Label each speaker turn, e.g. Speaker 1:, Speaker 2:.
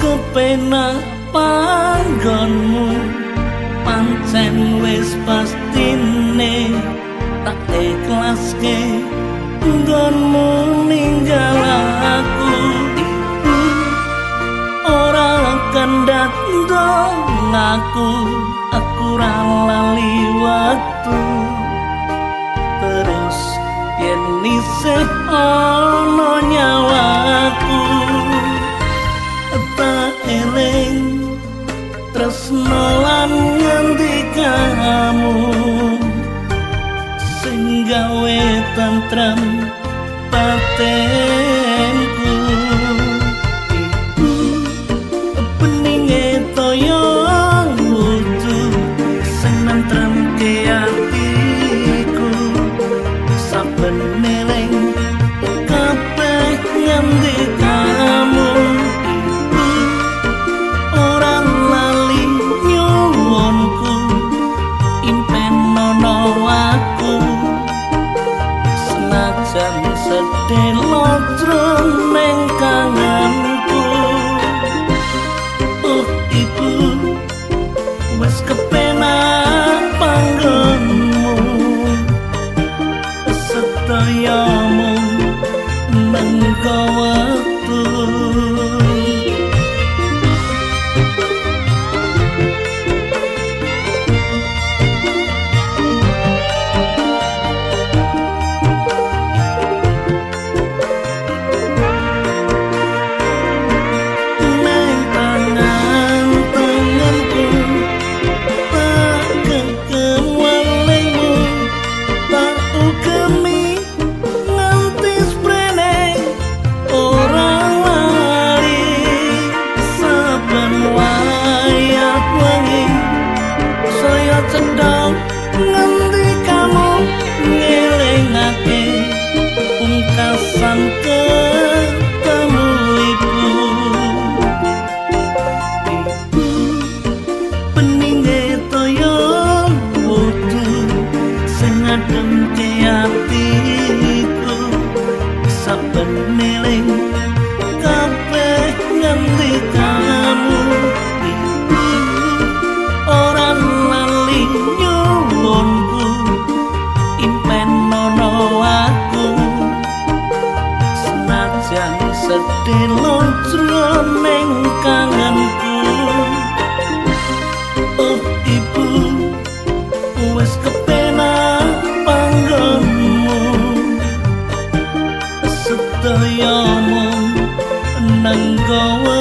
Speaker 1: kepenak panggonmu pancen wis pastine tak ikhlas ke ninggal aku ora kandhat dong aku aku ra lali waktu terus yen nisih oh. senajan sedih lojroning kanganku. Oh ibu wis kepenak panggonmu Sedayamu menunggu waktu 放歌。go